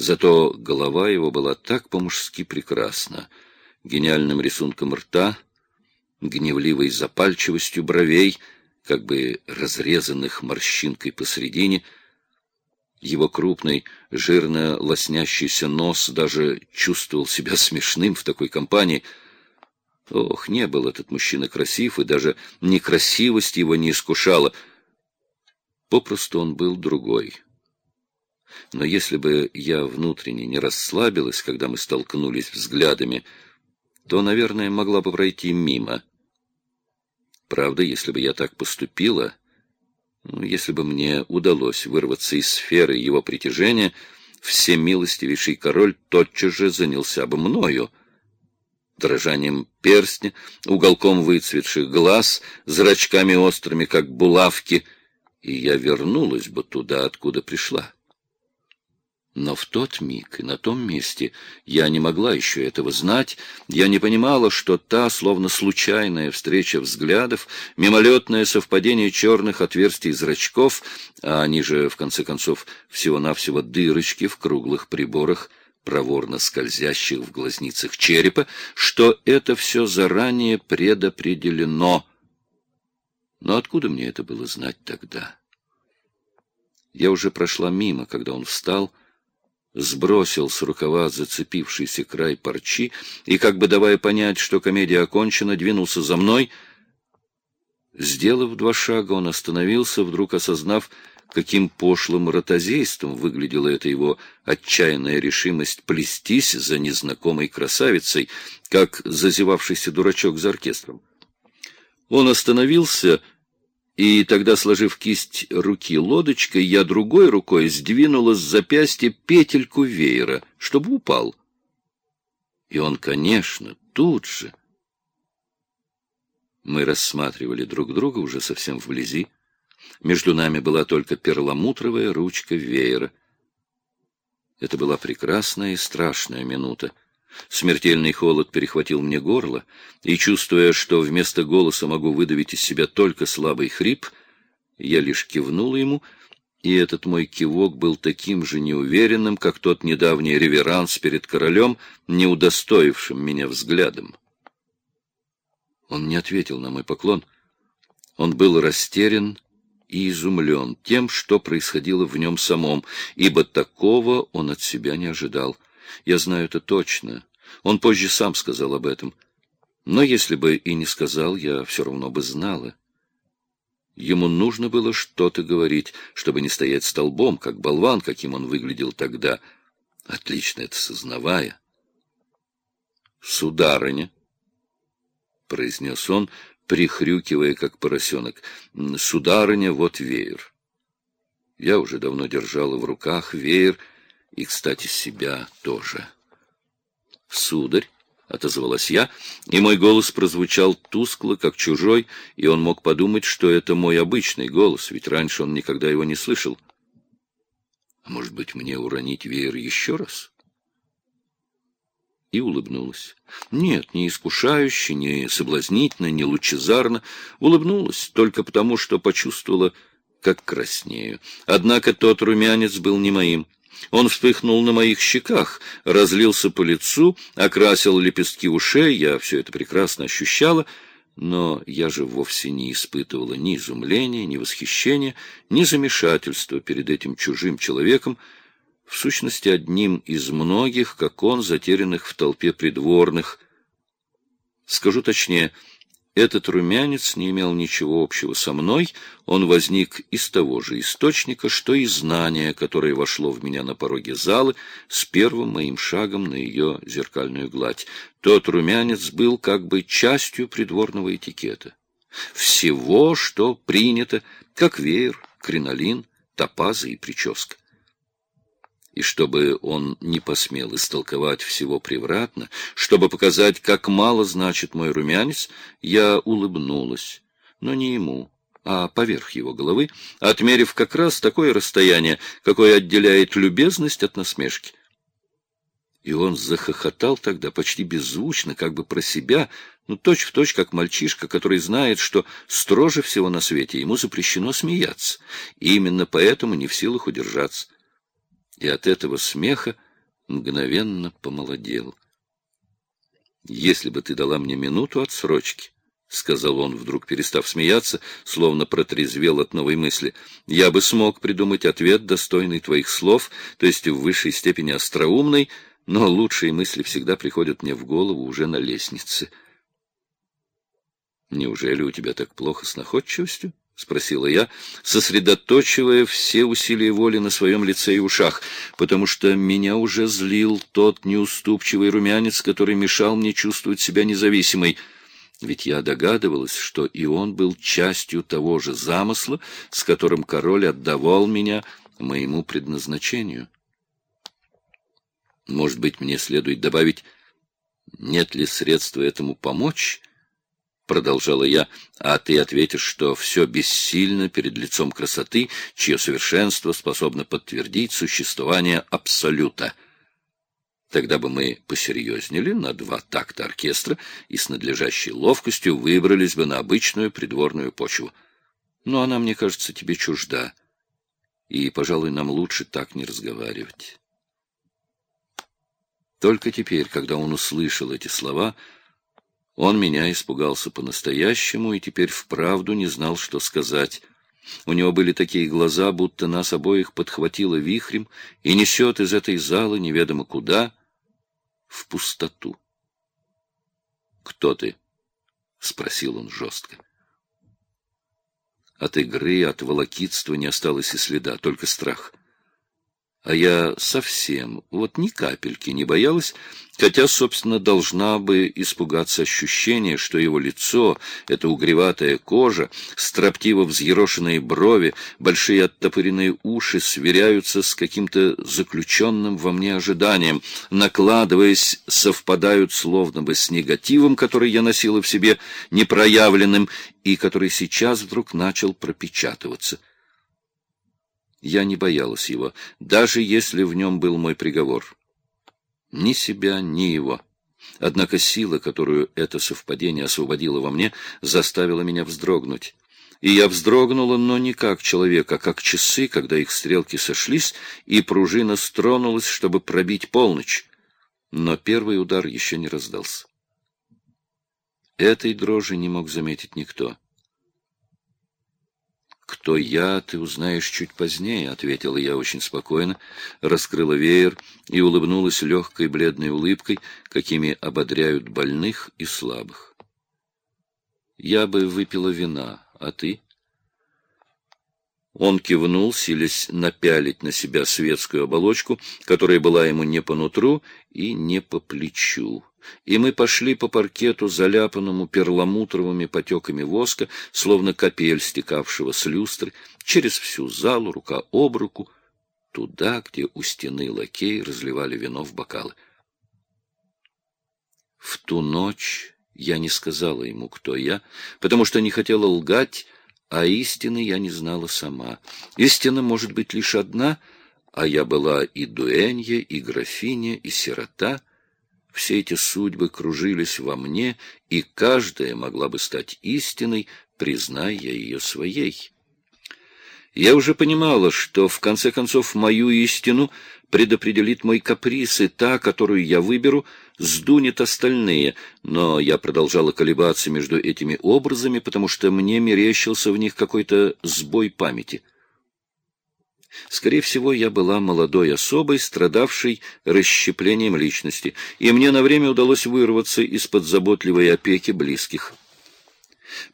Зато голова его была так по-мужски прекрасна, гениальным рисунком рта, гневливой запальчивостью бровей, как бы разрезанных морщинкой посредине. Его крупный, жирно лоснящийся нос даже чувствовал себя смешным в такой компании. Ох, не был этот мужчина красив, и даже некрасивость его не искушала. Попросту он был другой. Но если бы я внутренне не расслабилась, когда мы столкнулись взглядами, то, наверное, могла бы пройти мимо — Правда, если бы я так поступила, ну, если бы мне удалось вырваться из сферы его притяжения, всемилостивейший король тотчас же занялся бы мною. Дрожанием перстня, уголком выцветших глаз, зрачками острыми, как булавки, и я вернулась бы туда, откуда пришла. Но в тот миг и на том месте я не могла еще этого знать, я не понимала, что та, словно случайная встреча взглядов, мимолетное совпадение черных отверстий зрачков, а они же, в конце концов, всего-навсего дырочки в круглых приборах, проворно скользящих в глазницах черепа, что это все заранее предопределено. Но откуда мне это было знать тогда? Я уже прошла мимо, когда он встал, сбросил с рукава зацепившийся край парчи и, как бы давая понять, что комедия окончена, двинулся за мной. Сделав два шага, он остановился, вдруг осознав, каким пошлым ротозейством выглядела эта его отчаянная решимость плестись за незнакомой красавицей, как зазевавшийся дурачок за оркестром. Он остановился и тогда, сложив кисть руки лодочкой, я другой рукой сдвинула с запястья петельку веера, чтобы упал. И он, конечно, тут же. Мы рассматривали друг друга уже совсем вблизи. Между нами была только перламутровая ручка веера. Это была прекрасная и страшная минута. Смертельный холод перехватил мне горло, и, чувствуя, что вместо голоса могу выдавить из себя только слабый хрип, я лишь кивнул ему, и этот мой кивок был таким же неуверенным, как тот недавний реверанс перед королем, не удостоившим меня взглядом. Он не ответил на мой поклон. Он был растерян и изумлен тем, что происходило в нем самом, ибо такого он от себя не ожидал. Я знаю это точно. Он позже сам сказал об этом. Но если бы и не сказал, я все равно бы знала. Ему нужно было что-то говорить, чтобы не стоять столбом, как болван, каким он выглядел тогда, отлично это сознавая. «Сударыня», — произнес он, прихрюкивая, как поросенок, — «сударыня, вот веер». Я уже давно держала в руках веер, — и, кстати, себя тоже. «Сударь», — отозвалась я, и мой голос прозвучал тускло, как чужой, и он мог подумать, что это мой обычный голос, ведь раньше он никогда его не слышал. «А может быть, мне уронить веер еще раз?» И улыбнулась. Нет, не искушающе, не соблазнительно, не лучезарно. Улыбнулась только потому, что почувствовала, как краснею. Однако тот румянец был не моим. Он вспыхнул на моих щеках, разлился по лицу, окрасил лепестки ушей, я все это прекрасно ощущала, но я же вовсе не испытывала ни изумления, ни восхищения, ни замешательства перед этим чужим человеком, в сущности одним из многих, как он, затерянных в толпе придворных. Скажу точнее, этот румянец не имел ничего общего со мной, он возник из того же источника, что и знание, которое вошло в меня на пороге залы с первым моим шагом на ее зеркальную гладь. Тот румянец был как бы частью придворного этикета. Всего, что принято, как веер, кринолин, топазы и прическа и чтобы он не посмел истолковать всего превратно, чтобы показать, как мало значит мой румянец, я улыбнулась, но не ему, а поверх его головы, отмерив как раз такое расстояние, какое отделяет любезность от насмешки. И он захохотал тогда почти беззвучно, как бы про себя, ну, точь-в-точь, точь, как мальчишка, который знает, что строже всего на свете ему запрещено смеяться, и именно поэтому не в силах удержаться и от этого смеха мгновенно помолодел. «Если бы ты дала мне минуту отсрочки, — сказал он, вдруг перестав смеяться, словно протрезвел от новой мысли, — я бы смог придумать ответ, достойный твоих слов, то есть в высшей степени остроумный, но лучшие мысли всегда приходят мне в голову уже на лестнице. Неужели у тебя так плохо с находчивостью? — спросила я, сосредоточивая все усилия воли на своем лице и ушах, потому что меня уже злил тот неуступчивый румянец, который мешал мне чувствовать себя независимой. Ведь я догадывалась, что и он был частью того же замысла, с которым король отдавал меня моему предназначению. Может быть, мне следует добавить, нет ли средства этому помочь? Продолжала я, а ты ответишь, что все бессильно перед лицом красоты, чье совершенство способно подтвердить существование абсолюта. Тогда бы мы посерьезнели на два такта оркестра и с надлежащей ловкостью выбрались бы на обычную придворную почву. Но она, мне кажется, тебе чужда, и, пожалуй, нам лучше так не разговаривать. Только теперь, когда он услышал эти слова, он меня испугался по-настоящему и теперь вправду не знал, что сказать. У него были такие глаза, будто нас обоих подхватило вихрем и несет из этой залы неведомо куда, в пустоту. «Кто ты?» — спросил он жестко. От игры, от волокитства не осталось и следа, только страх. А я совсем, вот ни капельки не боялась, хотя, собственно, должна бы испугаться ощущения, что его лицо, эта угреватая кожа, строптиво взъерошенные брови, большие оттопыренные уши сверяются с каким-то заключенным во мне ожиданием, накладываясь, совпадают словно бы с негативом, который я носила в себе, непроявленным, и который сейчас вдруг начал пропечатываться — я не боялась его, даже если в нем был мой приговор. Ни себя, ни его. Однако сила, которую это совпадение освободило во мне, заставила меня вздрогнуть. И я вздрогнула, но не как человек, а как часы, когда их стрелки сошлись, и пружина стронулась, чтобы пробить полночь. Но первый удар еще не раздался. Этой дрожи не мог заметить никто. «Кто я, ты узнаешь чуть позднее», — ответила я очень спокойно, раскрыла веер и улыбнулась легкой бледной улыбкой, какими ободряют больных и слабых. «Я бы выпила вина, а ты?» Он кивнул, силясь напялить на себя светскую оболочку, которая была ему не по нутру и не по плечу и мы пошли по паркету, заляпанному перламутровыми потеками воска, словно капель, стекавшего с люстры, через всю залу, рука об руку, туда, где у стены лакеи разливали вино в бокалы. В ту ночь я не сказала ему, кто я, потому что не хотела лгать, а истины я не знала сама. Истина может быть лишь одна, а я была и дуэнья, и графиня, и сирота — все эти судьбы кружились во мне, и каждая могла бы стать истиной, призная я ее своей. Я уже понимала, что, в конце концов, мою истину предопределит мой каприз, и та, которую я выберу, сдунет остальные, но я продолжала колебаться между этими образами, потому что мне мерещился в них какой-то сбой памяти. Скорее всего, я была молодой особой, страдавшей расщеплением личности, и мне на время удалось вырваться из-под заботливой опеки близких.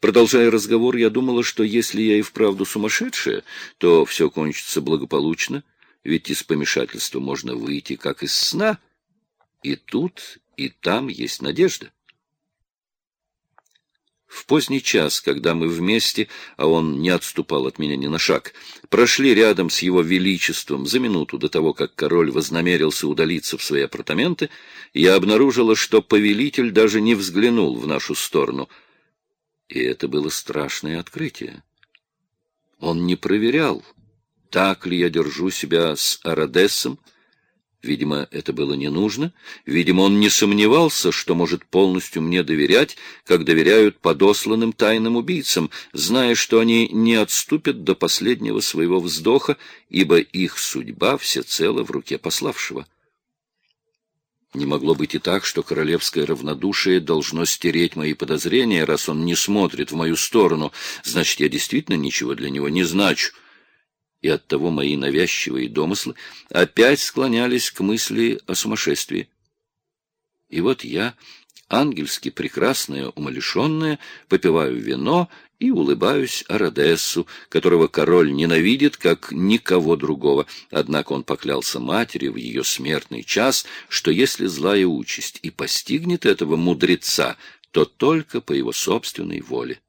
Продолжая разговор, я думала, что если я и вправду сумасшедшая, то все кончится благополучно, ведь из помешательства можно выйти, как из сна, и тут, и там есть надежда. В поздний час, когда мы вместе, а он не отступал от меня ни на шаг, прошли рядом с его величеством за минуту до того, как король вознамерился удалиться в свои апартаменты, я обнаружила, что повелитель даже не взглянул в нашу сторону. И это было страшное открытие. Он не проверял, так ли я держу себя с Арадесом, Видимо, это было не нужно. Видимо, он не сомневался, что может полностью мне доверять, как доверяют подосланным тайным убийцам, зная, что они не отступят до последнего своего вздоха, ибо их судьба всецело в руке пославшего. Не могло быть и так, что королевское равнодушие должно стереть мои подозрения, раз он не смотрит в мою сторону. Значит, я действительно ничего для него не значу. И оттого мои навязчивые домыслы опять склонялись к мысли о сумасшествии. И вот я, ангельски прекрасная, умалишенная, попиваю вино и улыбаюсь Арадессу, которого король ненавидит, как никого другого. Однако он поклялся матери в ее смертный час, что если злая участь и постигнет этого мудреца, то только по его собственной воле.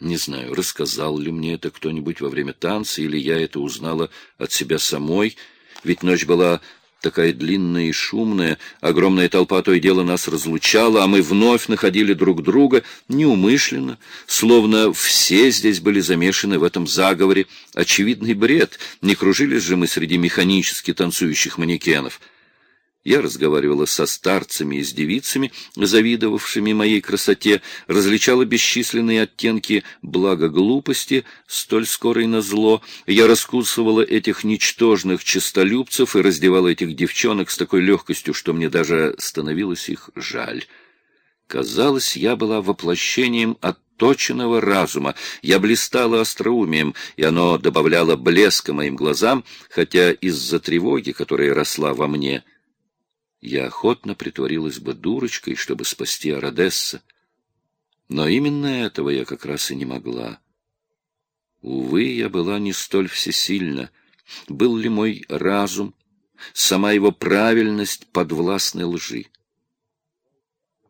Не знаю, рассказал ли мне это кто-нибудь во время танца, или я это узнала от себя самой, ведь ночь была такая длинная и шумная, огромная толпа то и дело нас разлучала, а мы вновь находили друг друга неумышленно, словно все здесь были замешаны в этом заговоре. Очевидный бред, не кружились же мы среди механически танцующих манекенов. Я разговаривала со старцами и с девицами, завидовавшими моей красоте, различала бесчисленные оттенки благоглупости, столь скорой на зло. Я раскусывала этих ничтожных честолюбцев и раздевала этих девчонок с такой легкостью, что мне даже становилось их жаль. Казалось, я была воплощением отточенного разума. Я блистала остроумием, и оно добавляло блеска моим глазам, хотя из-за тревоги, которая росла во мне, — я охотно притворилась бы дурочкой, чтобы спасти Арадесса. Но именно этого я как раз и не могла. Увы, я была не столь всесильна. Был ли мой разум, сама его правильность подвластной лжи?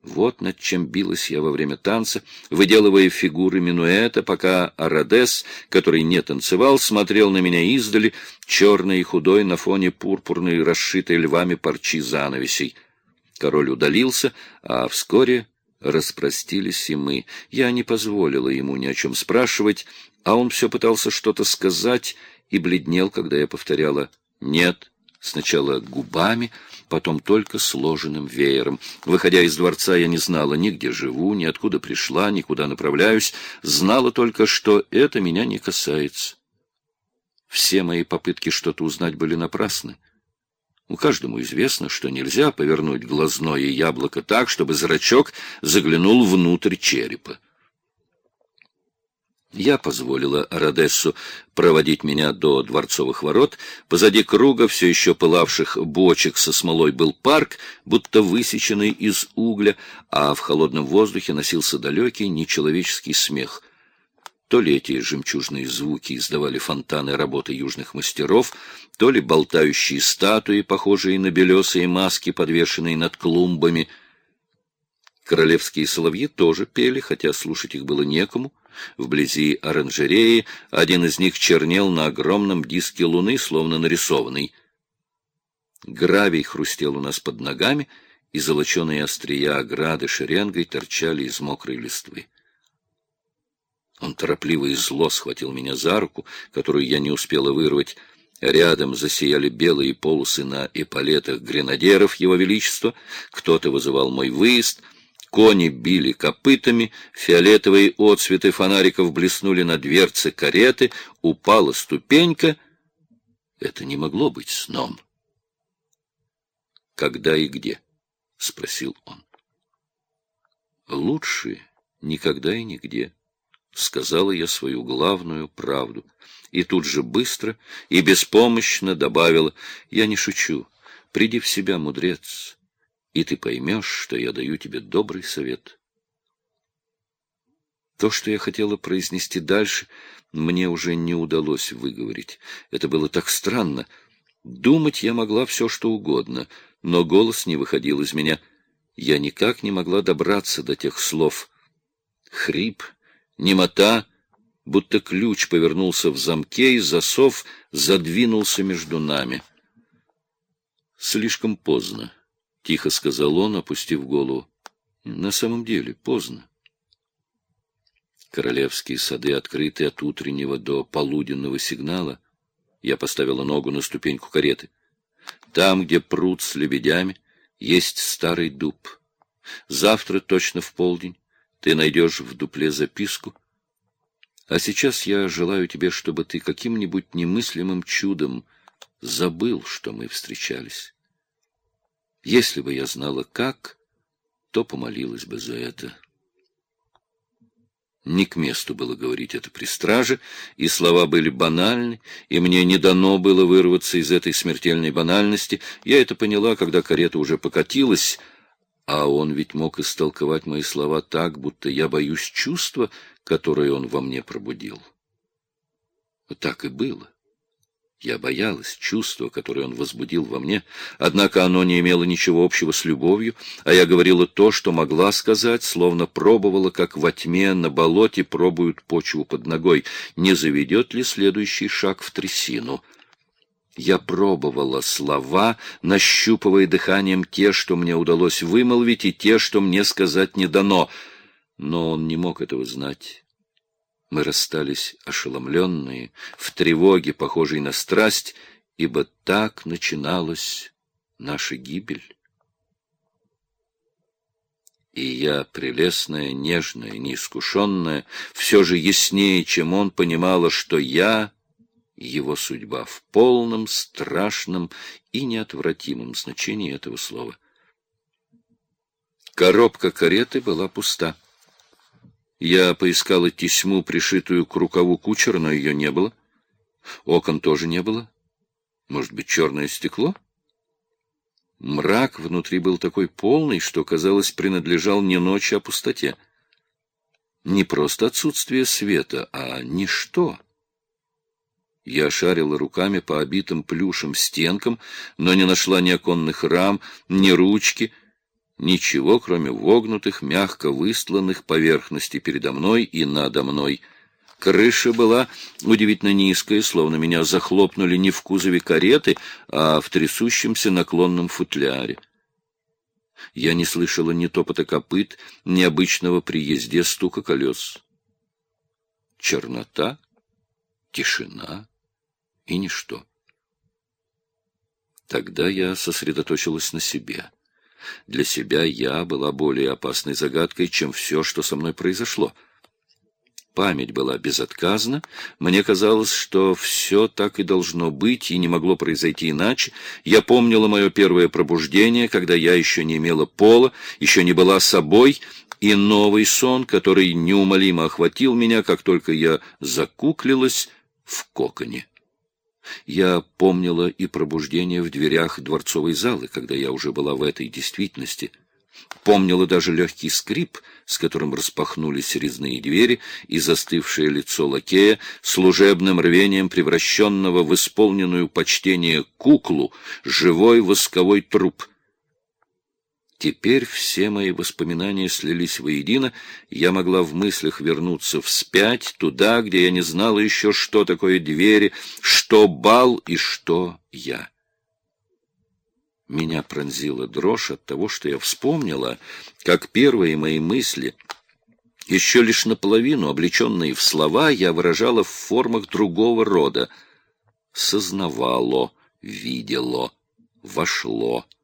Вот над чем билась я во время танца, выделывая фигуры минуэта, пока Арадес, который не танцевал, смотрел на меня издали, черный и худой на фоне пурпурной, расшитой львами парчи занавесей. Король удалился, а вскоре распростились и мы. Я не позволила ему ни о чем спрашивать, а он все пытался что-то сказать и бледнел, когда я повторяла «нет». Сначала губами, потом только сложенным веером. Выходя из дворца, я не знала ни где живу, ни откуда пришла, ни куда направляюсь. Знала только, что это меня не касается. Все мои попытки что-то узнать были напрасны. У каждому известно, что нельзя повернуть глазное яблоко так, чтобы зрачок заглянул внутрь черепа. Я позволила Арадессу проводить меня до дворцовых ворот. Позади круга, все еще пылавших бочек со смолой, был парк, будто высеченный из угля, а в холодном воздухе носился далекий нечеловеческий смех. То ли эти жемчужные звуки издавали фонтаны работы южных мастеров, то ли болтающие статуи, похожие на белесые маски, подвешенные над клумбами. Королевские соловьи тоже пели, хотя слушать их было некому — Вблизи оранжереи один из них чернел на огромном диске луны, словно нарисованный. Гравий хрустел у нас под ногами, и золоченые острия ограды шеренгой торчали из мокрой листвы. Он торопливо и зло схватил меня за руку, которую я не успела вырвать. Рядом засияли белые полосы на эполетах гренадеров Его Величества. Кто-то вызывал мой выезд — Кони били копытами, фиолетовые отсветы фонариков блеснули на дверце кареты, упала ступенька. Это не могло быть сном. «Когда и где?» — спросил он. «Лучше никогда и нигде», — сказала я свою главную правду. И тут же быстро и беспомощно добавила, «Я не шучу. Приди в себя, мудрец и ты поймешь, что я даю тебе добрый совет. То, что я хотела произнести дальше, мне уже не удалось выговорить. Это было так странно. Думать я могла все, что угодно, но голос не выходил из меня. Я никак не могла добраться до тех слов. Хрип, немота, будто ключ повернулся в замке, и засов задвинулся между нами. Слишком поздно. — тихо сказал он, опустив голову. — На самом деле, поздно. Королевские сады открыты от утреннего до полуденного сигнала. Я поставила ногу на ступеньку кареты. Там, где пруд с лебедями, есть старый дуб. Завтра точно в полдень ты найдешь в дупле записку. А сейчас я желаю тебе, чтобы ты каким-нибудь немыслимым чудом забыл, что мы встречались. Если бы я знала, как, то помолилась бы за это. Не к месту было говорить это при страже, и слова были банальны, и мне не дано было вырваться из этой смертельной банальности. Я это поняла, когда карета уже покатилась, а он ведь мог истолковать мои слова так, будто я боюсь чувства, которое он во мне пробудил. Так и было. Я боялась чувства, которое он возбудил во мне, однако оно не имело ничего общего с любовью, а я говорила то, что могла сказать, словно пробовала, как во тьме на болоте пробуют почву под ногой, не заведет ли следующий шаг в трясину. Я пробовала слова, нащупывая дыханием те, что мне удалось вымолвить, и те, что мне сказать не дано, но он не мог этого знать. Мы расстались ошеломленные, в тревоге, похожей на страсть, ибо так начиналась наша гибель. И я, прелестная, нежная, неискушенная, все же яснее, чем он, понимала, что я — его судьба в полном, страшном и неотвратимом значении этого слова. Коробка кареты была пуста. Я поискала тесьму, пришитую к рукаву кучера, но ее не было. Окон тоже не было. Может быть, черное стекло? Мрак внутри был такой полный, что, казалось, принадлежал не ночи, а пустоте. Не просто отсутствие света, а ничто. Я шарила руками по обитым плюшем стенкам, но не нашла ни оконных рам, ни ручки, Ничего, кроме вогнутых, мягко выстланных поверхностей передо мной и надо мной. Крыша была удивительно низкая, словно меня захлопнули не в кузове кареты, а в трясущемся наклонном футляре. Я не слышала ни топота копыт, ни обычного при езде стука колес. Чернота, тишина и ничто. Тогда я сосредоточилась на себе. Для себя я была более опасной загадкой, чем все, что со мной произошло. Память была безотказна. Мне казалось, что все так и должно быть, и не могло произойти иначе. Я помнила мое первое пробуждение, когда я еще не имела пола, еще не была собой, и новый сон, который неумолимо охватил меня, как только я закуклилась в коконе. Я помнила и пробуждение в дверях дворцовой залы, когда я уже была в этой действительности. Помнила даже легкий скрип, с которым распахнулись резные двери, и застывшее лицо лакея, служебным рвением превращенного в исполненную почтение куклу, живой восковой труп — Теперь все мои воспоминания слились воедино, я могла в мыслях вернуться вспять, туда, где я не знала еще, что такое двери, что бал и что я. Меня пронзила дрожь от того, что я вспомнила, как первые мои мысли, еще лишь наполовину облеченные в слова, я выражала в формах другого рода. Сознавало, видело, вошло —